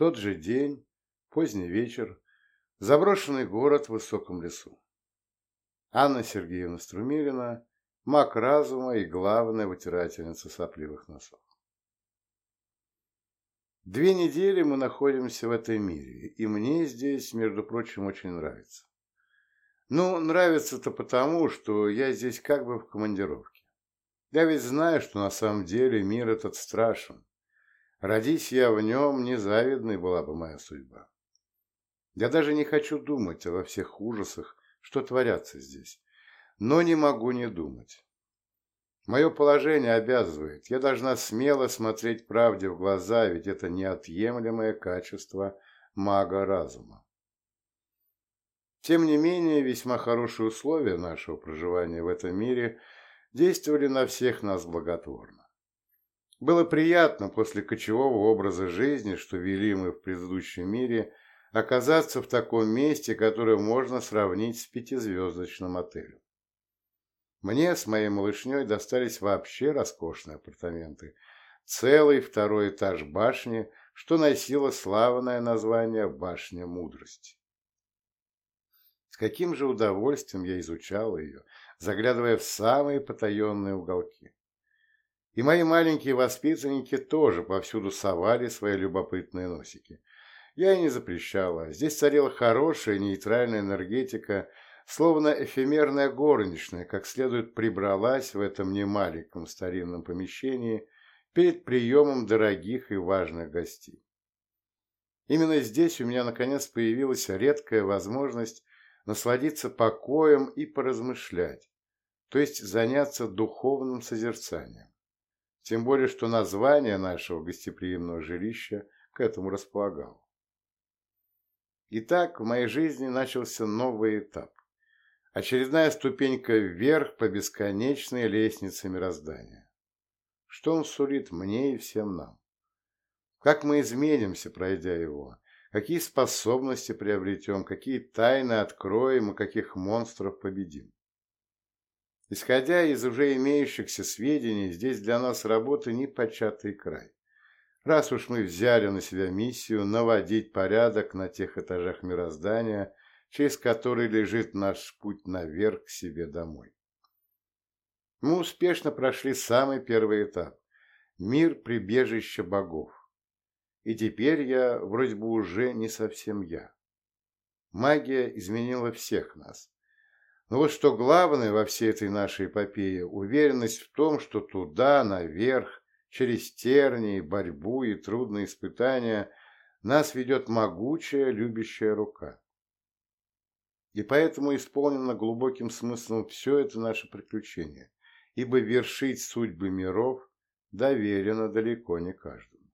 Тот же день, поздний вечер, заброшенный город в высоком лесу. Анна Сергеевна Струмилина, маг разума и главная вытирательница сопливых носов. Две недели мы находимся в этом мире, и мне здесь, между прочим, очень нравится. Ну, нравится-то потому, что я здесь как бы в командировке. Я ведь знаю, что на самом деле мир этот страшен. Родись я в нем, незавидной была бы моя судьба. Я даже не хочу думать во всех ужасах, что творятся здесь, но не могу не думать. Мое положение обязывает. Я должна смело смотреть правде в глаза, ведь это неотъемлемое качество мага разума. Тем не менее, весьма хорошие условия нашего проживания в этом мире действовали на всех нас благотворно. Было приятно после кочевого образа жизни, что вели мы в предыдущем мире, оказаться в таком месте, которое можно сравнить с пятизвездочным отелем. Мне с моей малышней достались вообще роскошные апартаменты. Целый второй этаж башни, что носило славное название «Башня мудрости». С каким же удовольствием я изучал ее, заглядывая в самые потаенные уголки. И мои маленькие воспитанники тоже повсюду совали свои любопытные носики. Я и не запрещала. Здесь царила хорошая нейтральная энергетика – Словно эфемерная горничная, как следует прибралась в этом немаленьком старинном помещении перед приемом дорогих и важных гостей. Именно здесь у меня наконец появилась редкая возможность насладиться покоем и поразмышлять, то есть заняться духовным созерцанием. Тем более, что название нашего гостеприимного жилища к этому располагало. Итак, в моей жизни начался новый этап. Очередная ступенька вверх по бесконечной лестнице мироздания. Что он сулит мне и всем нам? Как мы изменимся, пройдя его? Какие способности приобретем? Какие тайны откроем и каких монстров победим? Исходя из уже имеющихся сведений, здесь для нас работы непочатый край. Раз уж мы взяли на себя миссию наводить порядок на тех этажах мироздания, через который лежит наш путь наверх к себе домой. Мы успешно прошли самый первый этап – мир прибежища богов. И теперь я вроде бы уже не совсем я. Магия изменила всех нас. Но вот что главное во всей этой нашей эпопее – уверенность в том, что туда, наверх, через тернии, борьбу и трудные испытания нас ведет могучая любящая рука. И поэтому исполнено глубоким смыслом все это наше приключение, ибо вершить судьбы миров доверено далеко не каждому.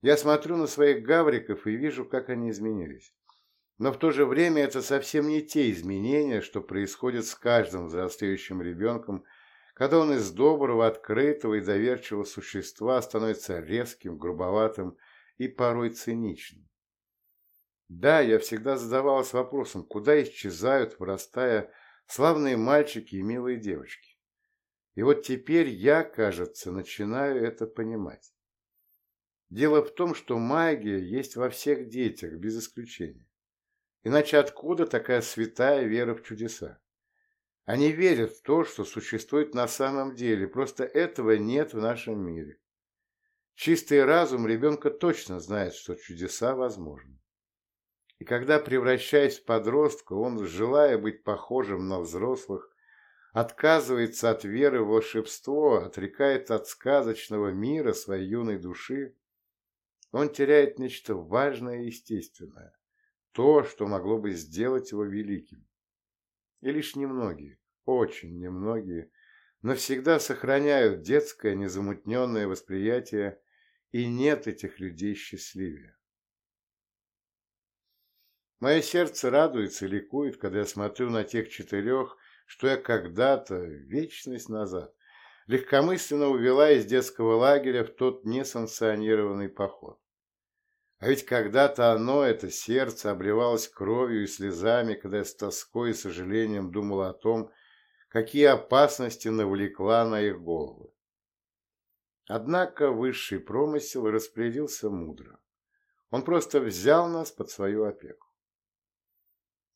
Я смотрю на своих гавриков и вижу, как они изменились. Но в то же время это совсем не те изменения, что происходят с каждым взрослеющим ребенком, когда он из доброго, открытого и доверчивого существа становится резким, грубоватым и порой циничным. Да, я всегда задавалась вопросом, куда исчезают, вырастая, славные мальчики и милые девочки. И вот теперь я, кажется, начинаю это понимать. Дело в том, что магия есть во всех детях, без исключения. Иначе откуда такая святая вера в чудеса? Они верят в то, что существует на самом деле, просто этого нет в нашем мире. Чистый разум ребенка точно знает, что чудеса возможны. И когда, превращаясь в подростка, он, желая быть похожим на взрослых, отказывается от веры в волшебство, отрекает от сказочного мира своей юной души, он теряет нечто важное и естественное, то, что могло бы сделать его великим. И лишь немногие, очень немногие, навсегда сохраняют детское незамутненное восприятие, и нет этих людей счастливее. Мое сердце радуется и ликует, когда я смотрю на тех четырех, что я когда-то, вечность назад, легкомысленно увела из детского лагеря в тот несанкционированный поход. А ведь когда-то оно, это сердце, обливалось кровью и слезами, когда я с тоской и сожалением думал о том, какие опасности навлекла на их головы. Однако высший промысел распорядился мудро. Он просто взял нас под свою опеку.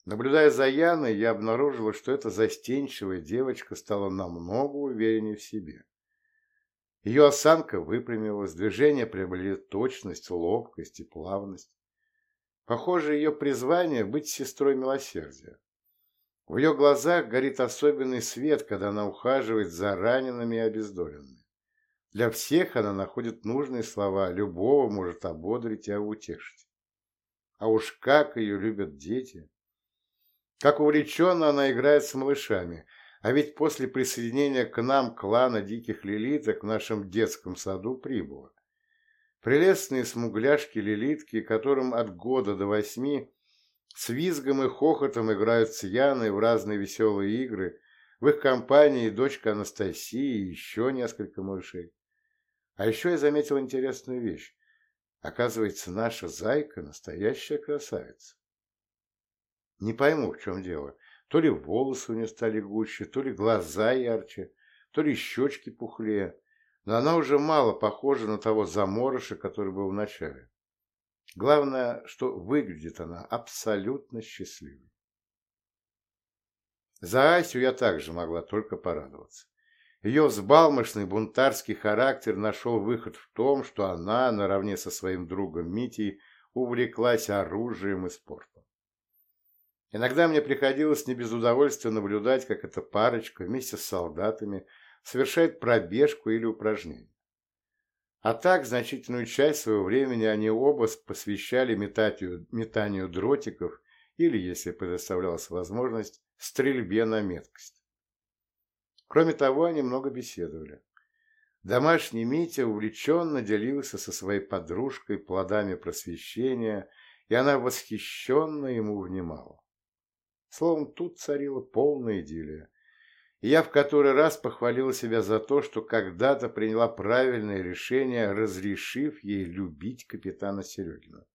Наблюдая за Яной, я обнаружила, что эта застенчивая девочка стала намного увереннее в себе. Ее осанка выпрямилась, движения приобрели точность, ловкость и плавность. Похоже, ее призвание – быть сестрой милосердия. В ее глазах горит особенный свет, когда она ухаживает за ранеными и обездоленными. Для всех она находит нужные слова, любого может ободрить и утешить. А уж как ее любят дети! Как увлеченно она играет с малышами, а ведь после присоединения к нам клана диких лилиток в нашем детском саду прибыло. Прелестные смугляшки-лилитки, которым от года до восьми с визгом и хохотом играют Яной в разные веселые игры, в их компании дочка Анастасии и еще несколько малышей. А еще я заметил интересную вещь. Оказывается, наша зайка – настоящая красавица. Не пойму, в чем дело. То ли волосы у нее стали гуще, то ли глаза ярче, то ли щечки пухлее. Но она уже мало похожа на того заморыша, который был в начале. Главное, что выглядит она абсолютно счастливой. За Асю я также могла только порадоваться. Ее взбалмошный бунтарский характер нашел выход в том, что она, наравне со своим другом Митей, увлеклась оружием и спортом. Иногда мне приходилось не без удовольствия наблюдать, как эта парочка вместе с солдатами совершает пробежку или упражнение. А так, значительную часть своего времени они оба посвящали метанию, метанию дротиков или, если предоставлялась возможность, стрельбе на меткость. Кроме того, они много беседовали. Домашний Митя увлеченно делился со своей подружкой плодами просвещения, и она восхищенно ему внимала. Словом, тут царила полная идиллия. Я в который раз похвалила себя за то, что когда-то приняла правильное решение, разрешив ей любить капитана Серегина.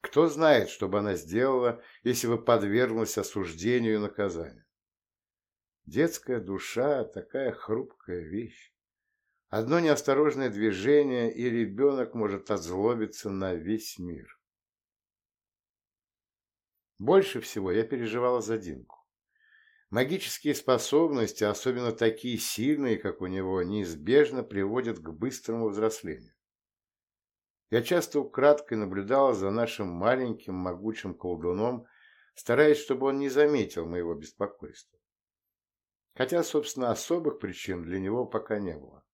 Кто знает, что бы она сделала, если бы подверглась осуждению и наказанию. Детская душа – такая хрупкая вещь. Одно неосторожное движение, и ребенок может озлобиться на весь мир. Больше всего я переживала за Динку. Магические способности, особенно такие сильные, как у него, неизбежно приводят к быстрому взрослению. Я часто украдкой наблюдала за нашим маленьким могучим колдуном, стараясь, чтобы он не заметил моего беспокойства. Хотя, собственно, особых причин для него пока не было.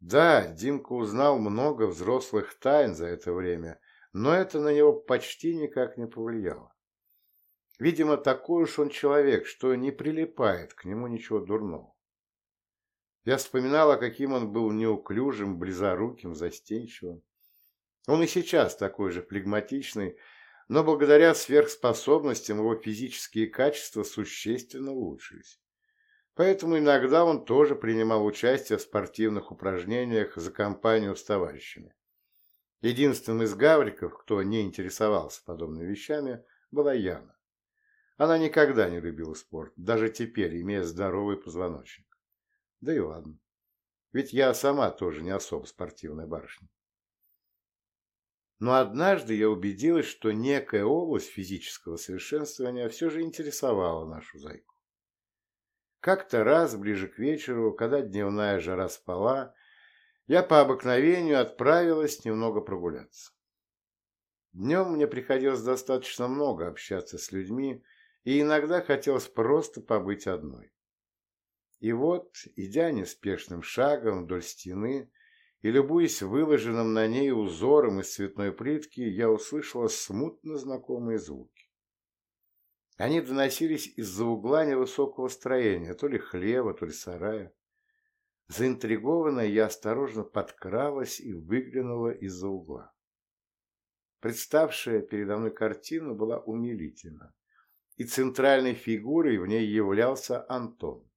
Да, Димка узнал много взрослых тайн за это время, но это на него почти никак не повлияло. Видимо, такой уж он человек, что не прилипает к нему ничего дурного. Я вспоминала, каким он был неуклюжим, близоруким, застенчивым. Он и сейчас такой же флегматичный, но благодаря сверхспособностям его физические качества существенно улучшились. Поэтому иногда он тоже принимал участие в спортивных упражнениях за компанию с товарищами. Единственным из гавриков, кто не интересовался подобными вещами, была Яна. Она никогда не любила спорт, даже теперь, имея здоровый позвоночник. Да и ладно. Ведь я сама тоже не особо спортивная барышня. Но однажды я убедилась, что некая область физического совершенствования все же интересовала нашу зайку. Как-то раз, ближе к вечеру, когда дневная жара спала, я по обыкновению отправилась немного прогуляться. Днем мне приходилось достаточно много общаться с людьми, и иногда хотелось просто побыть одной. И вот, идя неспешным шагом вдоль стены и любуясь выложенным на ней узором из цветной плитки, я услышала смутно знакомые звуки. Они доносились из-за угла невысокого строения, то ли хлева, то ли сарая. Заинтригованная, я осторожно подкралась и выглянула из-за угла. Представшая передо мной картина была умилительна и центральной фигурой в ней являлся Антон.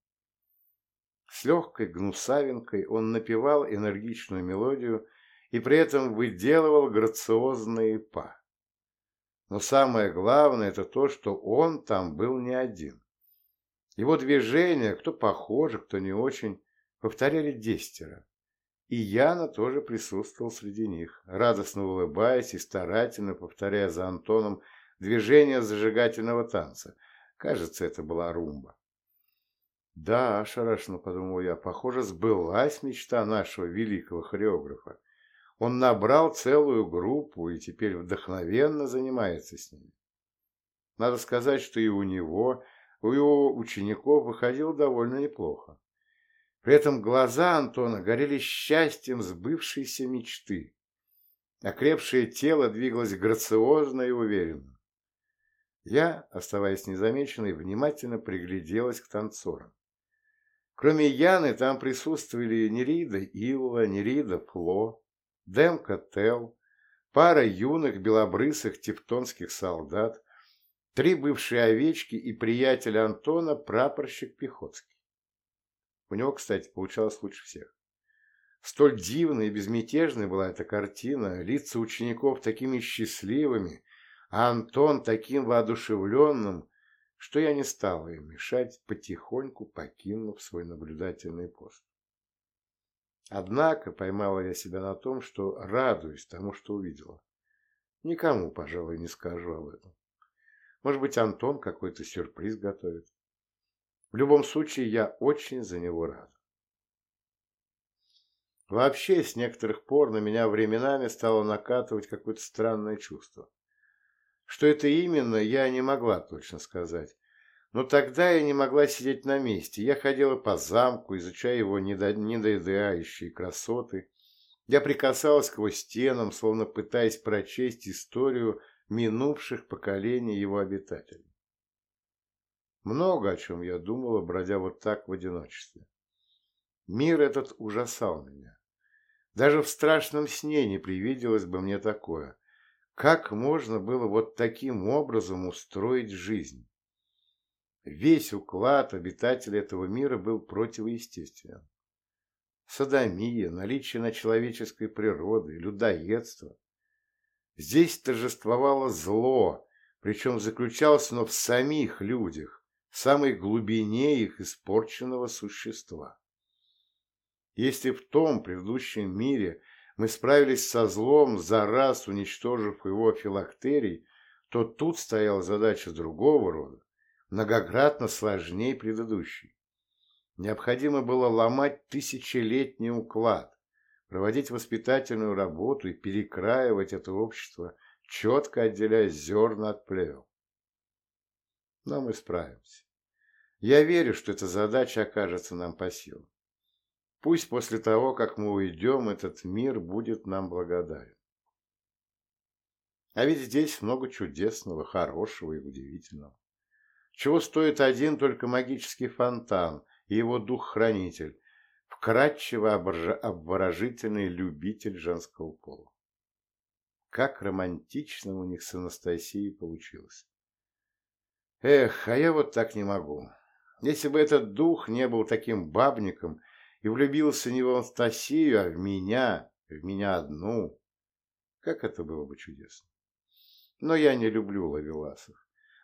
С легкой гнусавинкой он напевал энергичную мелодию и при этом выделывал грациозные па. Но самое главное – это то, что он там был не один. Его движения, кто похоже, кто не очень, повторяли десятеро. И Яна тоже присутствовал среди них, радостно улыбаясь и старательно повторяя за Антоном движение зажигательного танца. Кажется, это была румба. Да, ошарашенно подумал я, похоже, сбылась мечта нашего великого хореографа. Он набрал целую группу и теперь вдохновенно занимается с ними. Надо сказать, что и у него, у его учеников выходило довольно неплохо. При этом глаза Антона горели счастьем сбывшейся мечты. Окрепшее тело двигалось грациозно и уверенно. Я, оставаясь незамеченной, внимательно пригляделась к танцорам. Кроме Яны там присутствовали Нерида Илла, Нерида Фло, Демка Тел, пара юных белобрысых тевтонских солдат, три бывшие овечки и приятель Антона, прапорщик Пехотский. У него, кстати, получалось лучше всех. Столь дивной и безмятежной была эта картина, лица учеников такими счастливыми, а Антон таким воодушевленным, что я не стал им мешать, потихоньку покинув свой наблюдательный пост. Однако поймала я себя на том, что радуюсь тому, что увидела. Никому, пожалуй, не скажу об этом. Может быть, Антон какой-то сюрприз готовит. В любом случае, я очень за него рад. Вообще, с некоторых пор на меня временами стало накатывать какое-то странное чувство. Что это именно, я не могла точно сказать. Но тогда я не могла сидеть на месте. Я ходила по замку, изучая его недоедающие красоты. Я прикасалась к его стенам, словно пытаясь прочесть историю минувших поколений его обитателей. Много о чем я думала, бродя вот так в одиночестве. Мир этот ужасал меня. Даже в страшном сне не привиделось бы мне такое. Как можно было вот таким образом устроить жизнь? Весь уклад обитателей этого мира был противоестественен. Садомия, наличие на человеческой природы, людоедство. Здесь торжествовало зло, причем заключалось оно в самих людях, в самой глубине их испорченного существа. Если в том предыдущем мире мы справились со злом, за раз уничтожив его филактерий, то тут стояла задача другого рода, многократно сложнее предыдущей. Необходимо было ломать тысячелетний уклад, проводить воспитательную работу и перекраивать это общество, четко отделяя зерна от плевел. Но мы справимся. Я верю, что эта задача окажется нам по силам. Пусть после того, как мы уйдем, этот мир будет нам благодарен. А ведь здесь много чудесного, хорошего и удивительного. Чего стоит один только магический фонтан и его дух-хранитель, вкрадчиво обворожительный любитель женского пола. Как романтично у них с Анастасией получилось. Эх, а я вот так не могу. Если бы этот дух не был таким бабником и влюбился не в Анастасию, а в меня, в меня одну, как это было бы чудесно. Но я не люблю лавеласов,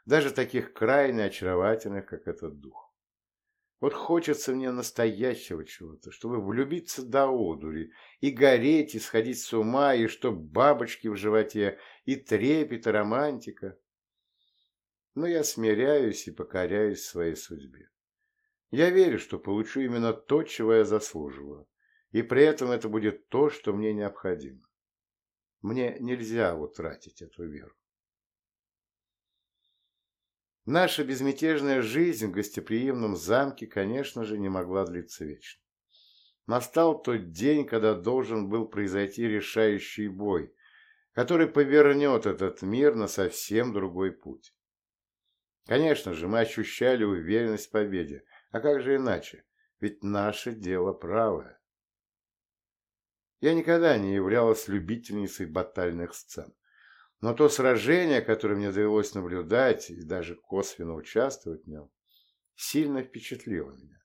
даже таких крайне очаровательных, как этот дух. Вот хочется мне настоящего чего-то, чтобы влюбиться до одури, и гореть, и сходить с ума, и чтоб бабочки в животе, и трепет, и романтика но я смиряюсь и покоряюсь своей судьбе. Я верю, что получу именно то, чего я заслуживаю, и при этом это будет то, что мне необходимо. Мне нельзя утратить эту веру. Наша безмятежная жизнь в гостеприимном замке, конечно же, не могла длиться вечно. Настал тот день, когда должен был произойти решающий бой, который повернет этот мир на совсем другой путь. Конечно же, мы ощущали уверенность в победе. А как же иначе? Ведь наше дело правое. Я никогда не являлась любительницей батальных сцен. Но то сражение, которое мне довелось наблюдать и даже косвенно участвовать в нем, сильно впечатлило меня.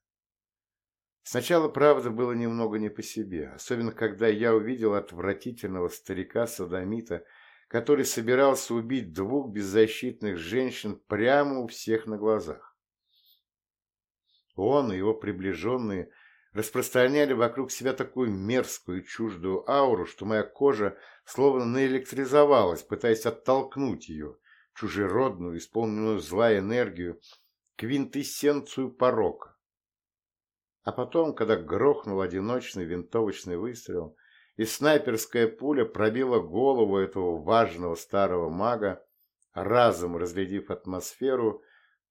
Сначала, правда, было немного не по себе, особенно когда я увидел отвратительного старика-садомита, который собирался убить двух беззащитных женщин прямо у всех на глазах. Он и его приближенные распространяли вокруг себя такую мерзкую чуждую ауру, что моя кожа словно наэлектризовалась, пытаясь оттолкнуть ее, чужеродную, исполненную зла энергию, квинтэссенцию порока. А потом, когда грохнул одиночный винтовочный выстрел, и снайперская пуля пробила голову этого важного старого мага, разом разрядив атмосферу,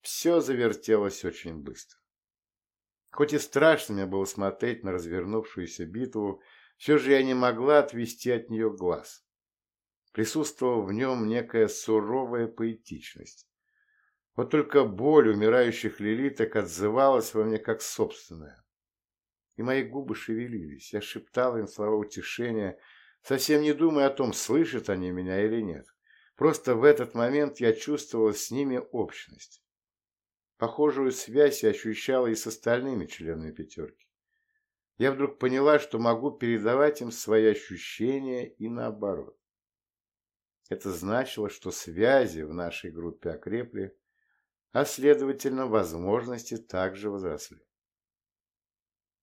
все завертелось очень быстро. Хоть и страшно мне было смотреть на развернувшуюся битву, все же я не могла отвести от нее глаз. Присутствовала в нем некая суровая поэтичность. Вот только боль умирающих лилиток отзывалась во мне как собственная и мои губы шевелились. Я шептал им слова утешения, совсем не думая о том, слышат они меня или нет. Просто в этот момент я чувствовал с ними общность. Похожую связь я ощущала и с остальными членами пятерки. Я вдруг поняла, что могу передавать им свои ощущения и наоборот. Это значило, что связи в нашей группе окрепли, а следовательно, возможности также возросли.